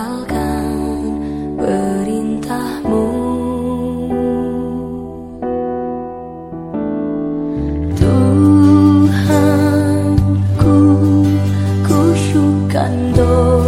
tinggalkan perintahmu. Tuhan ku kusyukkan doa.